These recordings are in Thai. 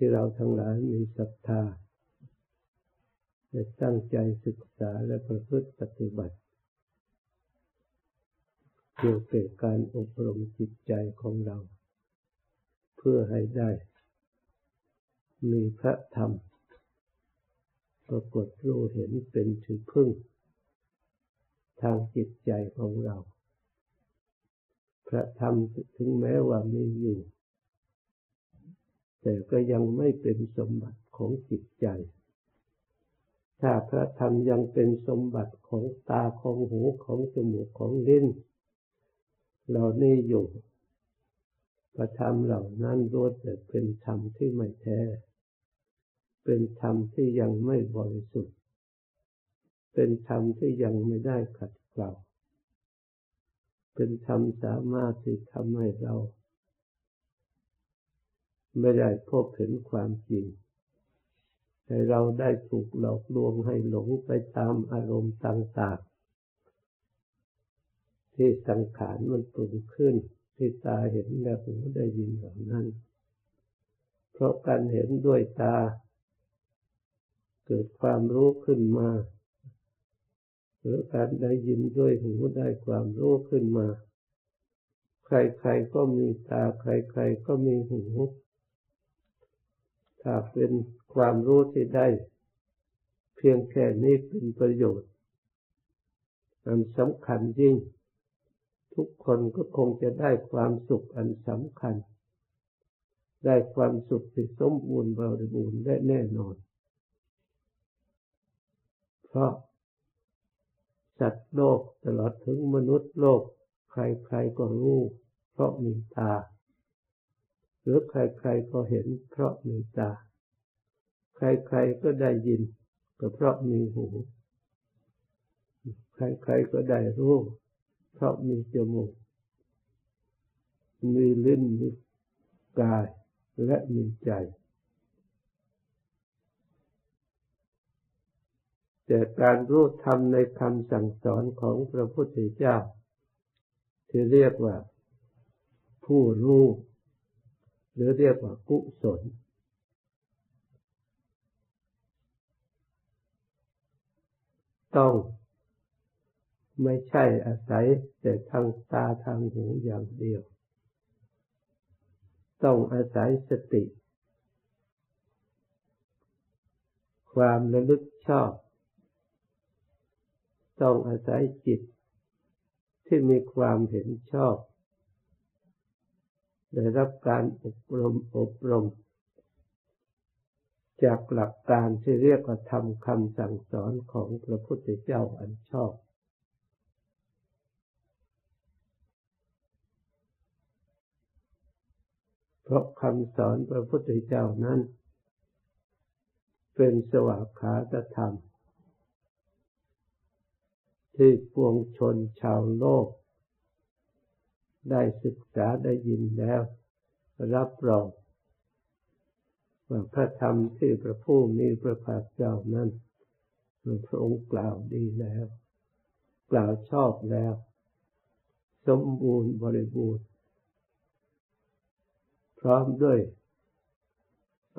ที่เราทั้งหลายมีศรัทธาและตั้งใจศึกษาและประพฤติปฏิบัติ เกี่ยวกับการอบรมจิตใจของเรา เพื่อให้ได้ มีพระธรรม ปรากฏรู้เห็นเป็นถือพึ่ง ทางจิตใจของเรา พระธรรมถึงแม้ว่ามีอยู่ แต่ก็ยังไม่เป็นสมบัติของจิตใจ ถ้าพระธรรมยังเป็นสมบัติของตาของหูของจมูกของลิ้นเรานี่อยู่ประธรรมเหล่านั้นล้วนแต่เป็นธรรมที่ไม่แท้ เป็นธรรมที่ยังไม่บริสุทธิ์ เป็นธรรมที่ยังไม่ได้ขัดเกลาเป็นธรรมสามารถที่ทำให้เรา ไม่ได้พบเห็นความจริง ให้เราได้ถูกหลอกลวงให้หลงไปตามอารมณ์ต่างๆ ที่สังขารมันปรุงขึ้น ที่ตาเห็นและหูได้ยินเหล่านั้น เพราะการเห็นด้วยตา เกิดความรู้ขึ้นมาหรือการได้ยินด้วยหูได้ความรู้ขึ้นมา ใครๆก็มีตา ใครๆก็มีหู ถ้าเป็นความรู้ที่ได้ เพียงแค่นี้เป็นประโยชน์อันสำคัญยิ่ง ทุกคนก็คงจะได้ความสุขอันสำคัญ ได้ความสุขที่สมบูรณ์บริบูรณ์ได้แน่นอน เพราะสัตว์โลกตลอดถึงมนุษย์โลก ใครๆก็รู้ เพราะมีตา หรือใครๆก็เห็นเพราะมีตา ใครๆก็ได้ยินก็เพราะมีหู ใครๆก็ได้รู้ เพราะมีจมูก มีลิ้น มีกาย และมีใจ แต่การรู้ธรรมในคำสั่งสอนของพระพุทธเจ้า ที่เรียกว่า ผู้รู้ หรือเรียกว่ากุศล ต้องไม่ใช่อาศัยแต่ทางตาทางหูอย่างเดียว ต้องอาศัยสติ ความระลึกชอบ ต้องอาศัยจิตที่มีความเห็นชอบ ได้รับการอบรมอบรม จากหลักการที่เรียกว่าธรรมคำสั่งสอนของพระพุทธเจ้าอันชอบ เพราะคำสอนพระพุทธเจ้านั้น เป็นสวากขาตธรรม ที่ปวงชนชาวโลก ได้ศึกษาได้ยินแล้ว รับรองว่าพระธรรมที่พระผู้มีพระภาคเจ้านั้นพระองค์กล่าวดีแล้ว กล่าวชอบแล้ว สมบูรณ์บริบูรณ์ พร้อมด้วย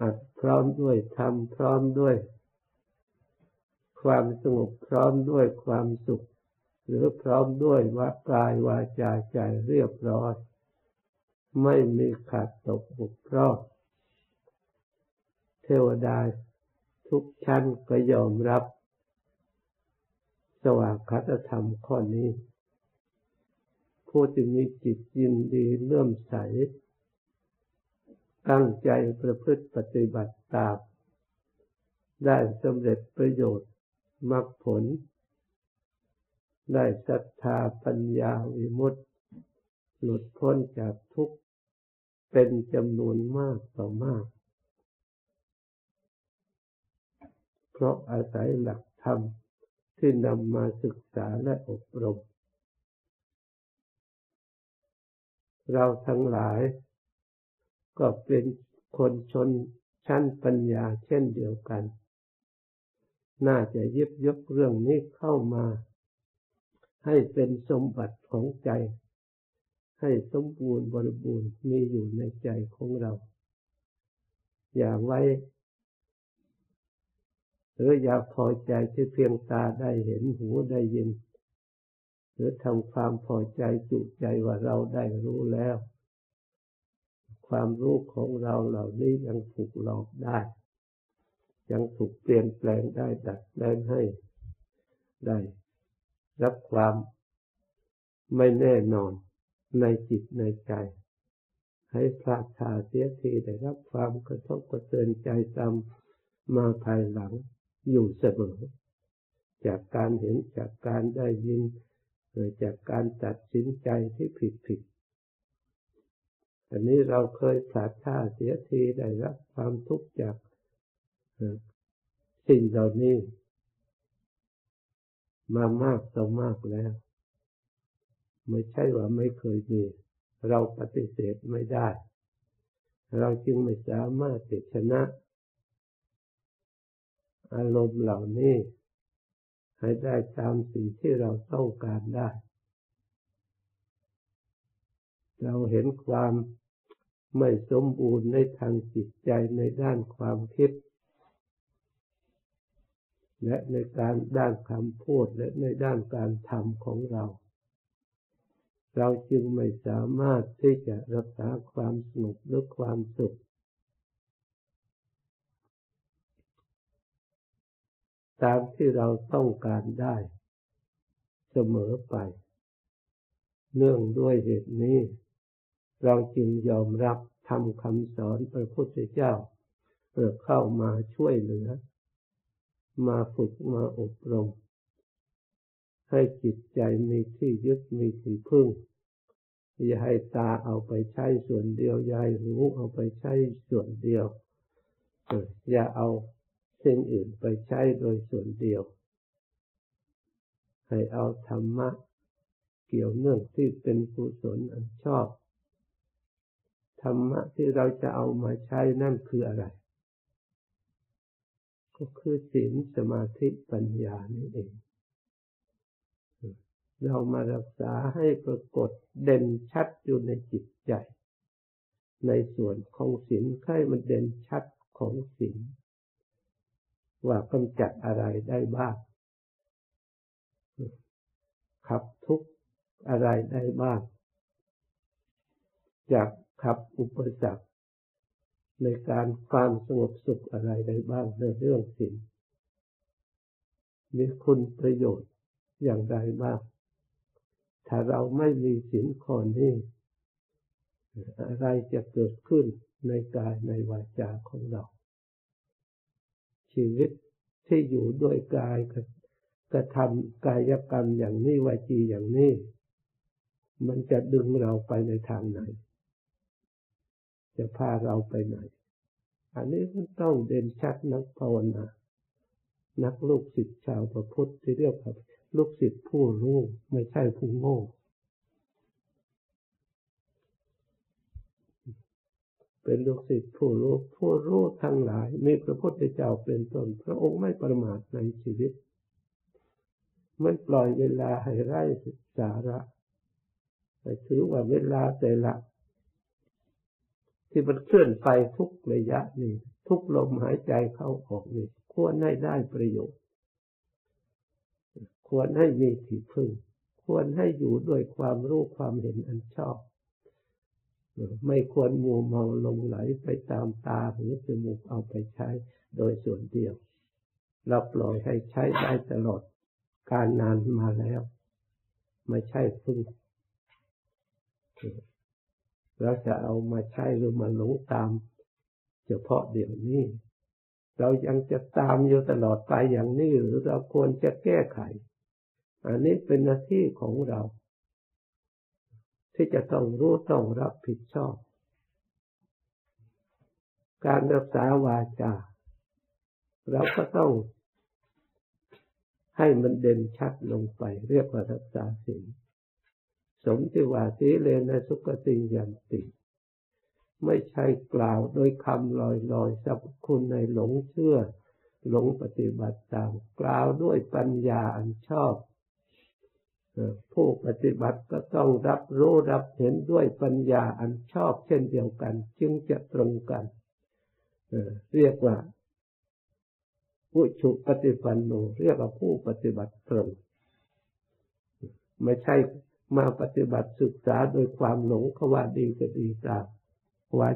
อัดพร้อมด้วยธรรมพร้อมด้วย ความสงบพร้อมด้วยความสุข หรือพร้อมด้วยว่ากายวาจาใจเรียบร้อย ไม่มีขาดตกบกพร่องเทวดาทุกชั้นก็ยอมรับ สว่างคตธรรมข้อนี้ ผู้ที่มีจิตยินดีเลื่อมใส ตั้งใจประพฤติปฏิบัติตาม ได้สำเร็จประโยชน์มรรคผล ได้ศรัทธาปัญญาวิมุตติหลุดพ้นจากทุกข์เป็นจำนวนมากต่อมาก เพราะอาศัยหลักธรรมที่นำมาศึกษาและอบรม เราทั้งหลาย ก็เป็นคนชนชั้นปัญญาเช่นเดียวกัน น่าจะยิบยกเรื่องนี้เข้ามา ให้เป็นสมบัติของใจ ให้สมบูรณ์บริบูรณ์มีอยู่ในใจของเรา อย่าไว้ หรืออย่าพอใจที่เพียงตาได้เห็นหูได้ยิน หรือทำความพอใจจุใจว่าเราได้รู้แล้ว ความรู้ของเราเหล่านี้ยังถูกหลอกได้ ยังถูกเปลี่ยนแปลงได้ดัดแปลงให้ได้ รับความไม่แน่นอนในจิตในใจ ให้พลาดทาเสียทีได้รับความกระทบกระเทือนใจตามมาภายหลังอยู่เสมอ จากการเห็นจากการได้ยินหรือจากการตัดสินใจที่ผิดผิดอันนี้เราเคยพลาดท่าเสียทีได้รับความทุกข์จากสิ่งเหล่านี้ มามากต่อมากแล้ว ไม่ใช่ว่าไม่เคยมี เราปฏิเสธไม่ได้ เราจึงไม่สามารถชนะ อารมณ์เหล่านี้ ให้ได้ตามสิ่งที่เราต้องการได้ เราเห็นความไม่สมบูรณ์ในทางจิตใจในด้านความคิด และในการด้านคำพูดและในด้านการทำของเรา เราจึงไม่สามารถที่จะรักษาความสงบหรือความสุขตามที่เราต้องการได้เสมอไป เนื่องด้วยเหตุนี้ เราจึงยอมรับทำคำสอนพระพุทธเจ้าเพื่อเข้ามาช่วยเหลือ มาฝึกมาอบรม ให้จิตใจมีที่ยึดมีที่พึ่ง อย่าให้ตาเอาไปใช้ส่วนเดียว อย่าให้หูเอาไปใช้ส่วนเดียว อย่าเอาสิ่งอื่นไปใช้โดยส่วนเดียว ให้เอาธรรมะเกี่ยวเนื่องที่เป็นกุศลอันชอบ ธรรมะที่เราจะเอามาใช้นั่นคืออะไร ก็คือศีลสมาธิปัญญานี่เอง เรามารักษาให้ปรากฏเด่นชัดอยู่ในจิตใจ ในส่วนของศีลให้มันเด่นชัดของศีลว่ากำจัดอะไรได้บ้างขับทุกอะไรได้บ้าง จากขับอุปสรรค ในการความสงบสุขอะไรได้บ้างในเรื่องศีลมีคุณประโยชน์อย่างไรบ้าง ถ้าเราไม่มีศีลข้อนี้อะไรจะเกิดขึ้นในกายในวาจาของเรา ชีวิตที่อยู่ด้วยกายกระทำกายกรรมอย่างนี้วาจีอย่างนี้ มันจะดึงเราไปในทางไหน จะพาเราไปไหน อันนี้มันต้องเด่นชัดนักภาวนา นักลูกศิษย์ชาวพระพุทธที่เรียกว่าลูกศิษย์ผู้รู้ไม่ใช่ผู้โง่เป็นลูกศิษย์ผู้รู้ผู้รู้ทั้งหลาย มีพระพุทธเจ้าเป็นต้นพระองค์ไม่ประมาทในชีวิต ไม่ปล่อยเวลาให้ไร้สาระแต่ถือว่าเวลาแต่ละ ที่มันเคลื่อนไปทุกระยะนี่ทุกลมหายใจเข้าออกนี่ควรให้ได้ประโยชน์ ควรให้มีที่พึ่ง ควรให้อยู่ด้วยความรู้ความเห็นอันชอบ ไม่ควรมัวเมาลงไหลไปตามตาหรือจมูกเอาไปใช้โดยส่วนเดียว เราปล่อยให้ใช้ได้ตลอดการนานมาแล้ว ไม่ใช่พึ่ง เราจะเอามาใช้หรือมาหลงตาม เฉพาะเดี๋ยวนี้ เรายังจะตามอยู่ตลอดไปอย่างนี้หรือเราควรจะแก้ไข อันนี้เป็นหน้าที่ของเรา ที่จะต้องรู้ต้องรับผิดชอบ การรักษาวาจาเราก็ต้องให้มันเด่นชัดลงไป เรียกว่ารักษาศีล สมที่ว่าสีเลนสุกติยันติ ไม่ใช่กล่าวโดยคำลอยๆสับคุณในหลงเชื่อ หลงปฏิบัติตามกล่าวด้วยปัญญาอันชอบผู้ปฏิบัติก็ต้องรับรู้รับเห็นด้วยปัญญาอันชอบเช่นเดียวกัน จึงจะตรงกันเรียกว่าผู้ชุปฏิปันโนเรียกว่าผู้ปฏิบัติตรงไม่ใช่ มาปฏิบัติศึกษาโดยความหลงเขาว่าดีก็ดีตามว่า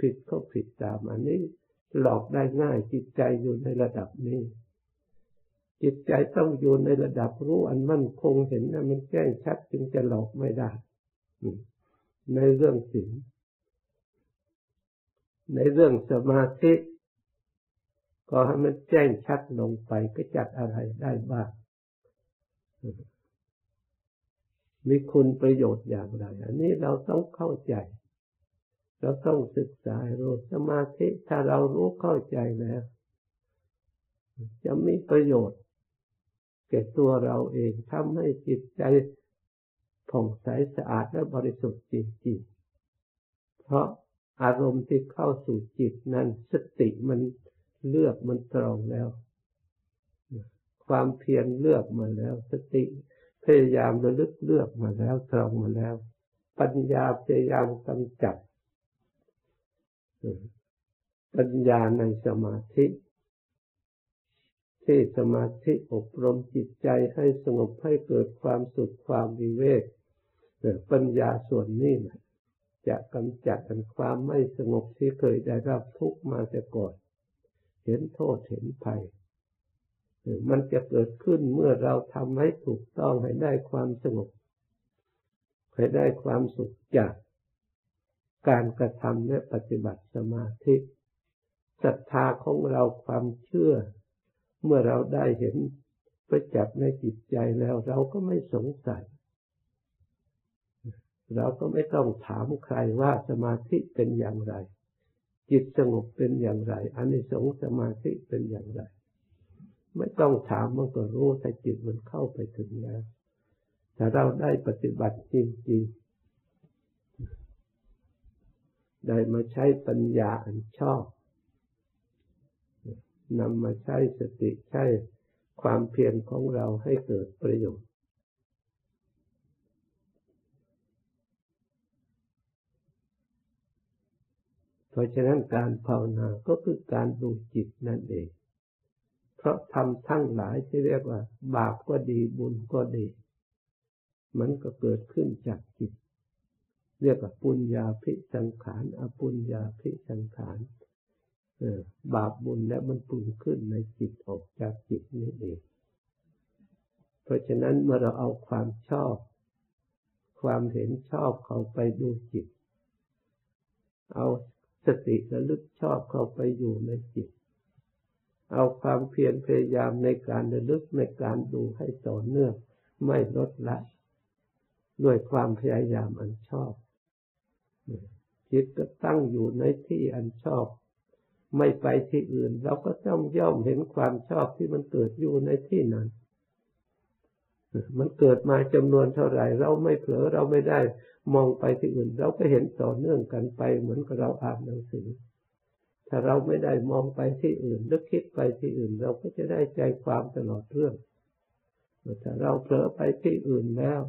ผิดก็ผิดตามอันนี้หลอกได้ง่ายจิตใจอยู่ในระดับนี้ จิตใจต้องอยู่ในระดับรู้อันมั่นคงเห็นนะมันแจ้งชัดจึงจะหลอกไม่ได้ในเรื่องศีลในเรื่องสมาธิก็ให้มันแจ้งชัดลงไปก็จัดอะไรได้บ้าง มีคุณประโยชน์อย่างไร อันนี้เราต้องเข้าใจ เราต้องศึกษารู้สมาธิถ้าเรารู้เข้าใจแล้ว จะมีประโยชน์แก่ตัวเราเองทำให้จิตใจผ่องใสสะอาดและบริสุทธิ์จริงๆ เพราะอารมณ์ที่เข้าสู่จิตนั้นสติมันเลือกมันตรองแล้ว ความเพียรเลือกมาแล้ว สติ พยายามระลึกเลือกมาแล้วตรองมาแล้ว ปัญญาพยายามกำจัดปัญญาในสมาธิที่สมาธิอบรมจิตใจให้สงบให้เกิดความสุขความวิเวกปัญญาส่วนนี้นะจะกำจัดความไม่สงบที่เคยได้รับทุกมาแต่ก่อน เห็นโทษเห็นภัย มันจะเกิดขึ้นเมื่อเราทำให้ถูกต้องให้ได้ความสงบให้ได้ความสุขจากการกระทำและปฏิบัติสมาธิศรัทธาของเราความเชื่อ เมื่อเราได้เห็นประจักษ์ในจิตใจแล้ว เราก็ไม่สงสัย เราก็ไม่ต้องถามใครว่าสมาธิเป็นอย่างไร จิตสงบเป็นอย่างไรอันนี้สงสมาธิเป็นอย่างไร ไม่ต้องถามมันก็รู้แต่จิตมันเข้าไปถึงแล้วแต่เราได้ปฏิบัติจริงๆได้มาใช้ปัญญาอันชอบนำมาใช้สติใช้ความเพียรของเราให้เกิดประโยชน์ เพราะฉะนั้นการภาวนาก็คือการดูจิตนั่นเอง ราะทำทั้งหลายที่เรียกว่า บาปก็ดีบุญก็ดี มันก็เกิดขึ้นจากจิต เรียกว่าปุญญาพิสังขารอปุญญาพิสังขารบาปบุญและมันปรุงขึ้นในจิตออกจากจิตนี้เอง เพราะฉะนั้นเมื่อเราเอาความชอบ ความเห็นชอบเข้าไปดูจิต เอาสติระลึกชอบเข้าไปอยู่ในจิต เอาความเพียรพยายามในการระลึกในการดูให้ต่อเนื่อง ไม่ลดละ ด้วยความพยายามอันชอบ จิตก็ตั้งอยู่ในที่อันชอบ ไม่ไปที่อื่น เราก็ต้องย่อมเห็นความชอบที่มันเกิดอยู่ในที่นั้นมันเกิดมาจำนวนเท่าไหร่ เราไม่เผลอเราไม่ได้มองไปที่อื่น เราก็เห็นต่อเนื่องกันไปเหมือนกับเราอ่านหนังสือ ถ้าเราไม่ได้มองไปที่อื่นหรือคิดไปที่อื่น เราก็จะได้ใจความตลอดเรื่องถ้าเราเผลอไปที่อื่นแล้ว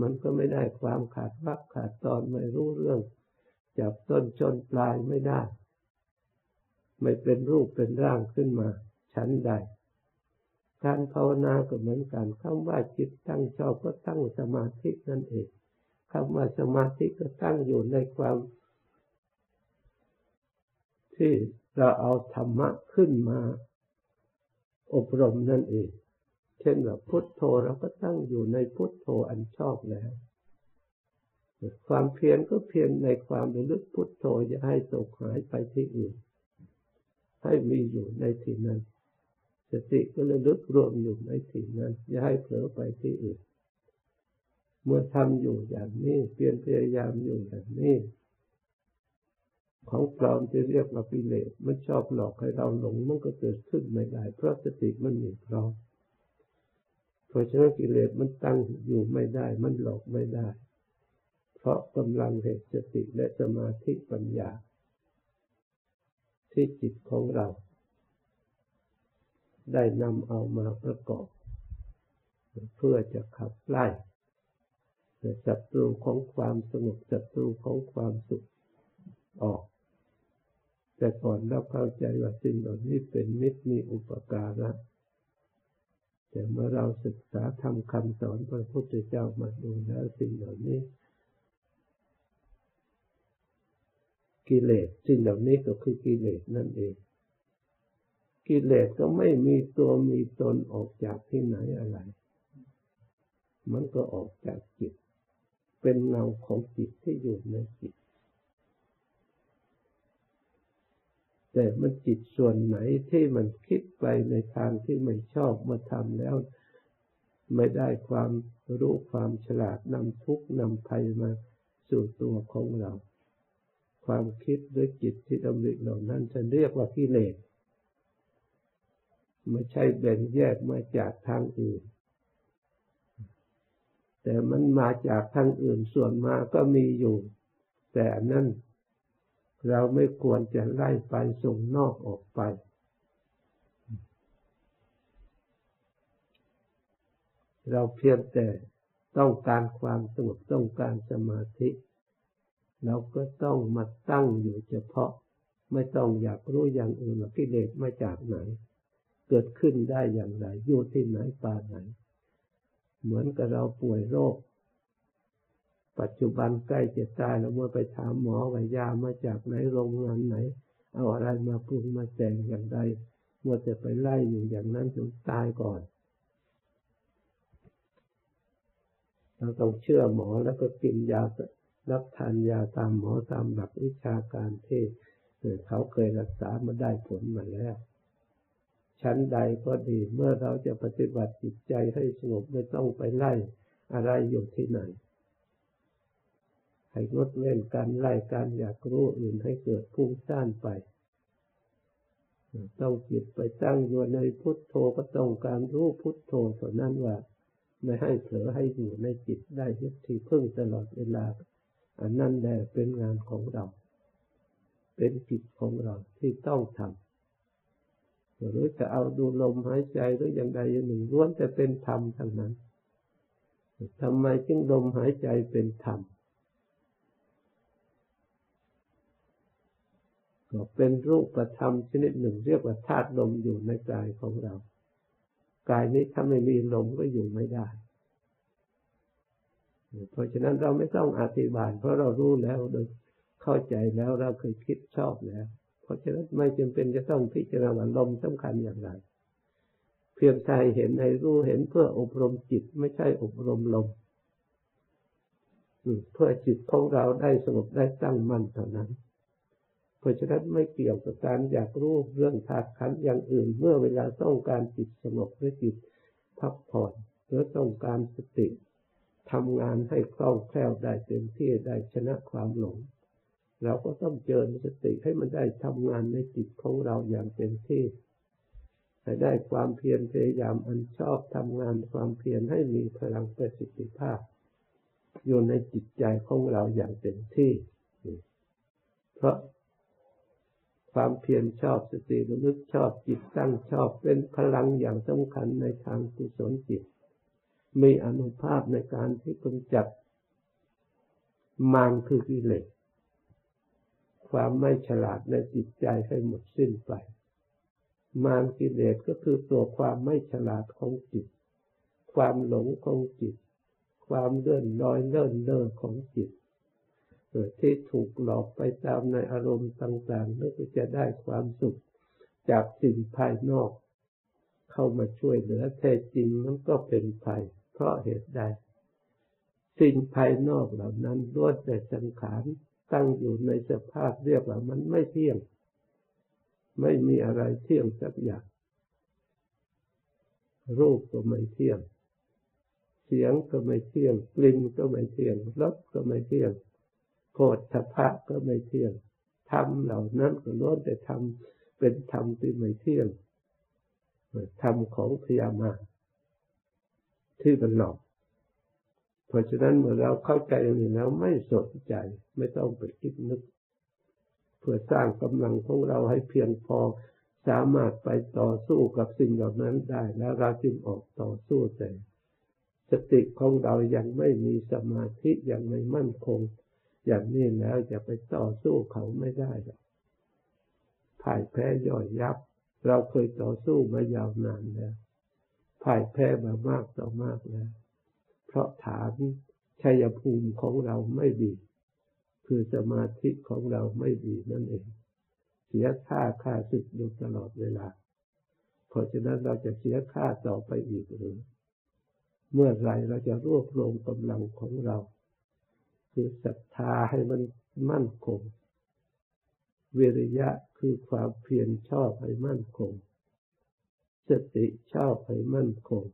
มันก็ไม่ได้ความขาดวักขาดตอนไม่รู้เรื่องจับต้นชนปลายไม่ได้ ไม่เป็นรูปเป็นร่างขึ้นมา ชั้นใด การภาวนาก็เหมือนกันคำว่าจิตตั้งชอบก็ตั้งสมาธินั่นเองคำว่าสมาธิก็ตั้งอยู่ในความ ที่เราเอาธรรมะขึ้นมาอบรมนั่นเอง เช่นแบบพุทโธเราก็ตั้งอยู่ในพุทโธอันชอบแล้ว ความเพียรก็เพียรในความระลึกพุทโธอย่าให้ตกหายไปที่อื่น ให้มีอยู่ในที่นั้น สติก็ระลึกรวมอยู่ในสิ่นั้น อย่าให้เผลอไปที่อื่น เมื่อทำอยู่อย่างนี้เพียรพยายามอยู่อย่างนี้ ของปลอมที่เรียกว่ากิเลสมันชอบหลอกให้เราหลงมันก็เกิดขึ้นไม่ได้ เพราะสติมันมีพร้อมเพราะฉะนั้นกิเลสมันตั้งอยู่ไม่ได้ มันหลอกไม่ได้ เพราะกำลังเหตุสติและสมาธิปัญญา ที่จิตของเรา ได้นำเอามาประกอบ เพื่อจะขับไล่ศัตรูของความสงบศัตรูของความสุขออก แต่ก่อนเราเข้าใจว่าสิ่งเหล่านี้เป็นมิตรมีอุปการะแต่เมื่อเราศึกษาทำคำสอนพระพุทธเจ้ามาดูแล้วสิ่งเหล่านี้ กิเลสสิ่งเหล่านี้ก็คือกิเลสนั่นเอง กิเลสก็ไม่มีตัวมีตนออกจากที่ไหนอะไร มันก็ออกจากจิต เป็นเงาของจิตที่อยู่ในจิต แต่มันจิตส่วนไหนที่มันคิดไปในทางที่ไม่ชอบมาทำแล้ว ไม่ได้ความรู้ความฉลาดนำทุกข์นำภัยมาสู่ตัวของเรา ความคิดด้วยจิตที่ดำริเหล่านั้นจะเรียกว่ากิเลสไม่ใช่แบ่งแยกมาจากทางอื่น แต่มันมาจากทางอื่นส่วนมาก็มีอยู่ แต่นั่น เราไม่ควรจะไล่ไปส่งนอกออกไป เราเพียงแต่ต้องการความสงบต้องการสมาธิ เราก็ต้องมาตั้งอยู่เฉพาะ ไม่ต้องอยากรู้อย่างอื่นว่ากิเลสมาจากไหน เกิดขึ้นได้อย่างไรอยู่ที่ไหนปาไหน เหมือนกับเราป่วยโรค ปัจจุบันใกล้จะตายแล้วเมื่อไปถามหมอว่ายามาจากไหนโรงงานไหน เอาอะไรมาปรุงมาแต่งอย่างไรเมื่อจะไปไล่อยู่อย่างนั้นจนตายก่อนเราต้องเชื่อหมอแล้วก็กินยารับทานยาตามหมอตามหลักวิชาการที่เขาเคยรักษามาได้ผลมาแล้วชั้นใดก็ดีเมื่อเราจะปฏิบัติจิตใจให้สงบไม่ต้องไปไล่อะไรอยู่ที่ไหน ให้งดเล่นการไล่การอยากรู้อื่นให้เกิดพุ่งซ่านไป ต้องจิตไปตั้งอยู่ในพุทโธก็ต้องการรู้พุทโธเท่านั้นว่า ไม่ให้เผลอให้อยู่ในจิตได้ยึดที่พึ่งตลอดเวลา อันนั้นแหละเป็นงานของเรา เป็นจิตของเราที่ต้องทำหรือจะเอาดูลมหายใจหรืออย่างใดอย่างหนึ่งล้วนแต่เป็นธรรมทั้งนั้นทำไมจึงลมหายใจเป็นธรรมก็ เป็นรูปธรรมชนิดหนึ่ง เรียกว่าธาตุลมอยู่ในกายของเรา กายนี้ถ้าไม่มีลมก็อยู่ไม่ได้ เพราะฉะนั้นเราไม่ต้องอธิบาย เพราะเรารู้แล้วโดยเข้าใจแล้วเราเคยคิดชอบแล้ว เพราะฉะนั้นไม่จำเป็นจะต้องพิจารณาลมสำคัญอย่างไร เพียงใจเห็นในรู้เห็นเพื่ออบรมจิตไม่ใช่อบรมลมเพื่อจิตของเราได้สงบได้ตั้งมั่นเท่านั้น เพราะฉะนั้นไม่เกี่ยวกับการอยากรู้เรื่องธาตุขันอย่างอื่น เมื่อเวลาต้องการจิตสงบหรือจิตพักผ่อนหรือต้องการสติทำงานให้คล่องแคล่วได้เต็มที่ได้ชนะความหลง เราก็ต้องเจริญสติให้มันได้ทำงานในจิตของเราอย่างเต็มที่ให้ได้ความเพียรพยายามอันชอบทำงานความเพียรให้มีพลังประสิทธิภาพอยู่ในจิตใจของเราอย่างเต็มที่ เพราะ ความเพียรชอบสติระลึกชอบจิตตั้งชอบเป็นพลังอย่างสำคัญในทางกุศลจิต มีอนุภาพในการที่กำจัดมารคือกิเลสความไม่ฉลาดในจิตใจให้หมดสิ้นไป มารกิเลสก็คือตัวความไม่ฉลาดของจิต ความหลงของจิต ความเลื่อนลอยเลื่อนเล่อของจิต ที่ถูกหลอกไปตามในอารมณ์ต่างๆแล้วก็จะได้ความสุขจากสิ่งภายนอก เข้ามาช่วยเหลือแท้จริงมันก็เป็นภัย เพราะเหตุใด สิ่งภายนอกเหล่านั้นล้วนแต่สังขารตั้งอยู่ในสภาพเรียกว่ามันไม่เที่ยง ไม่มีอะไรเที่ยงสักอย่าง รูปก็ไม่เที่ยง เสียงก็ไม่เที่ยง กลิ่นก็ไม่เที่ยง รสก็ไม่เที่ยง โพธพะก็ไม่เที่ยงธรรมเหล่านั้นก็ล้วนแต่ทำเป็นธรรมที่ไม่เที่ยงธรรมของพยามาที่มันหลอก เพราะฉะนั้นเมื่อเราเข้าใจอย่างนี้แล้วไม่สนใจ ไม่ต้องไปคิดนึก เพื่อสร้างกำลังของเราให้เพียงพอสามารถไปต่อสู้กับสิ่งเหล่านั้นได้ แล้วเราจึงออกต่อสู้แต่สติของเรายังไม่มีสมาธิยังไม่มั่นคง อย่างนี้แล้วจะไปต่อสู้เขาไม่ได้หรอกพ่ายแพ้ย่อยยับ เราเคยต่อสู้มายาวนานแล้วพ่ายแพ้มามากต่อมากแล้ว เพราะฐานชัยภูมิของเราไม่ดี คือสมาธิของเราไม่ดีนั่นเอง เสียค่าค่าศึกอยู่ตลอดเวลา เพราะฉะนั้นเราจะเสียค่าต่อไปอีกหรือ เมื่อไรเราจะรวบรวมกำลังของเรา คือศรัทธาให้มันมั่นคง วิริยะคือความเพียรชอบให้มั่นคง สติชอบให้มั่นคง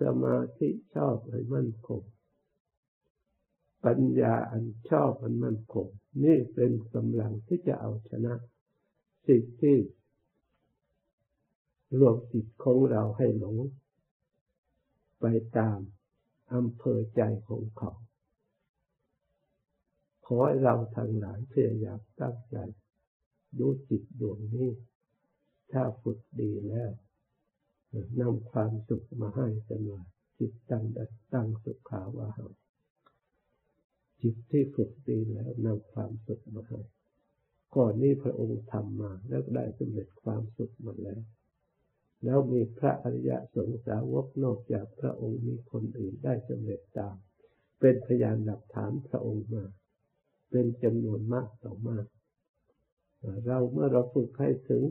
สมาธิชอบให้มั่นคง ปัญญาอันชอบอันมั่นคง นี่เป็นกำลังที่จะเอาชนะสิ่งที่รวมจิตของเราให้หลง ไปตามอำเภอใจของเขา ขอให้เราทั้งหลายพยายามตั้งใจดูจิตดวงนี้ ถ้าฝึกดีแล้วนำความสุขมาให้กันว่าจิตตั้งดัตั้งสุขาวาหาจิตที่ฝึกดีแล้วนำความสุขมาให้ก่อนนี้พระองค์ทำมาแล้วได้สำเร็จความสุขมาแล้ว แล้วมีพระอริยสงสาวกนอกจากพระองค์มีคนอื่นได้สำเร็จตาม เป็นพยานหลักฐานพระองค์มา เป็นจำนวนมากต่อมาก เราเมื่อเราฝึกให้ถึง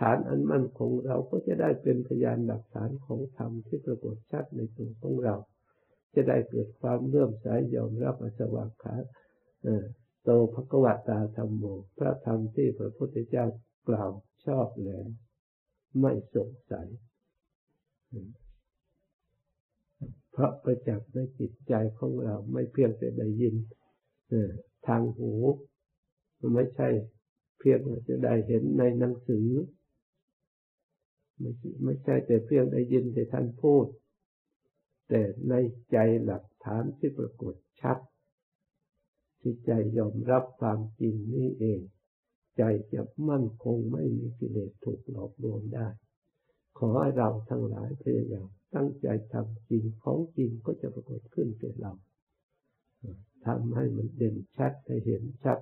ฐานอันมั่นคงเราก็จะได้เป็นพยานหลักฐานของธรรมที่ปรากฏชัดในตัวของเรา จะได้เกิดความเลื่อมใสยอมรับอสวาขาโตภกวตาธรรมโม พระธรรมที่พระพุทธเจ้ากล่าวชอบแล้วไม่สงสัยเพราะประจักษ์ในจิตใจของเราไม่เพียงแต่ได้ยิน ทางหูไม่ใช่เพียงจะได้เห็นในหนังสือ ไม่ไม่ใช่แต่เพียงได้ยินแต่ท่านพูด แต่ในใจหลักฐานที่ปรากฏชัด ที่ใจยอมรับความจริงนี้เอง ใจจะมั่นคงไม่มีกิเลสถูกหลอกลวงได้ ขอให้เราทั้งหลายพยายามตั้งใจทำจริงของจริงก็จะปรากฏขึ้นแก่เรา ทำให้มันเด่นชัดให้เห็นชัด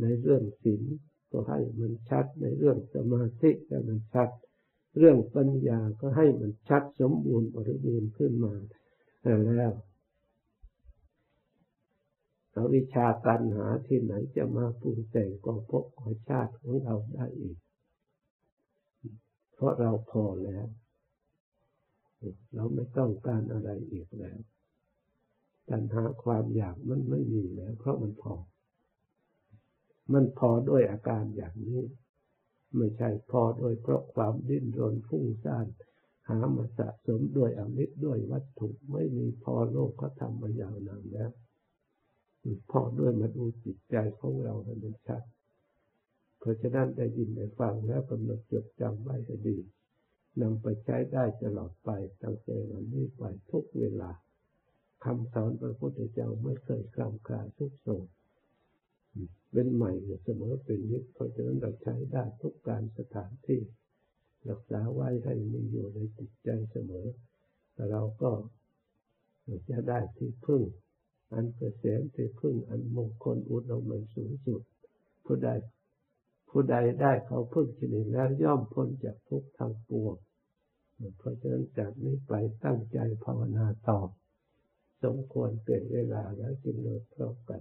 ในเรื่องศีลก็ให้มันชัด ในเรื่องสมาธิก็มันชัด เรื่องปัญญาก็ให้มันชัดสมบูรณ์บริบูรณ์ขึ้นมาแล้วเอาวิชาการหาที่ไหนจะมาปรุงแต่งกองพบของชาติของเราได้อีก เพราะเราพอแล้ว เราไม่ต้องการอะไรอีกแล้ว ปัญหาความอยากมันไม่มีแล้ว เพราะมันพอ มันพอด้วยอาการอย่างนี้ ไม่ใช่พอโดยเพราะความดิ้นรนฟุ้งซ่านหามาสะสมด้วยอมิตรด้วยวัตถุไม่มีพอโลกเขาทำมายาวนานแล้วพอด้วยมาดูจิตใจของเราให้มันชัดเพราะฉะนั้นได้ยินได้ฟังแล้วกำหนดจดจำไว้ให้ดีนำไปใช้ได้ตลอดไปตั้งแต่วันนี้ไปทุกเวลา คำสอนพระพุทธเจ้าไม่เคยคลำคลาทุกโศกเป็นใหม่เสมอเป็นนิดเพราะฉะนั้นเราใช้ได้ทุกการสถานที่ รักษาไว้ให้มีอยู่ในจิตใจเสมอแต่เราก็จะได้ที่พึ่ง อันเกษมที่พึ่งอันมงคลอุดมมันสูงสุดผู้ใดผู้ใดได้เขาพึ่งชนิดแล้วย่อมพ้นจากทุกทางปวงเพราะฉะนั้นจากนี้ไปตั้งใจภาวนาต่อ สมควรเป็นเวลาแล้วจึงเลิกพร้อมกัน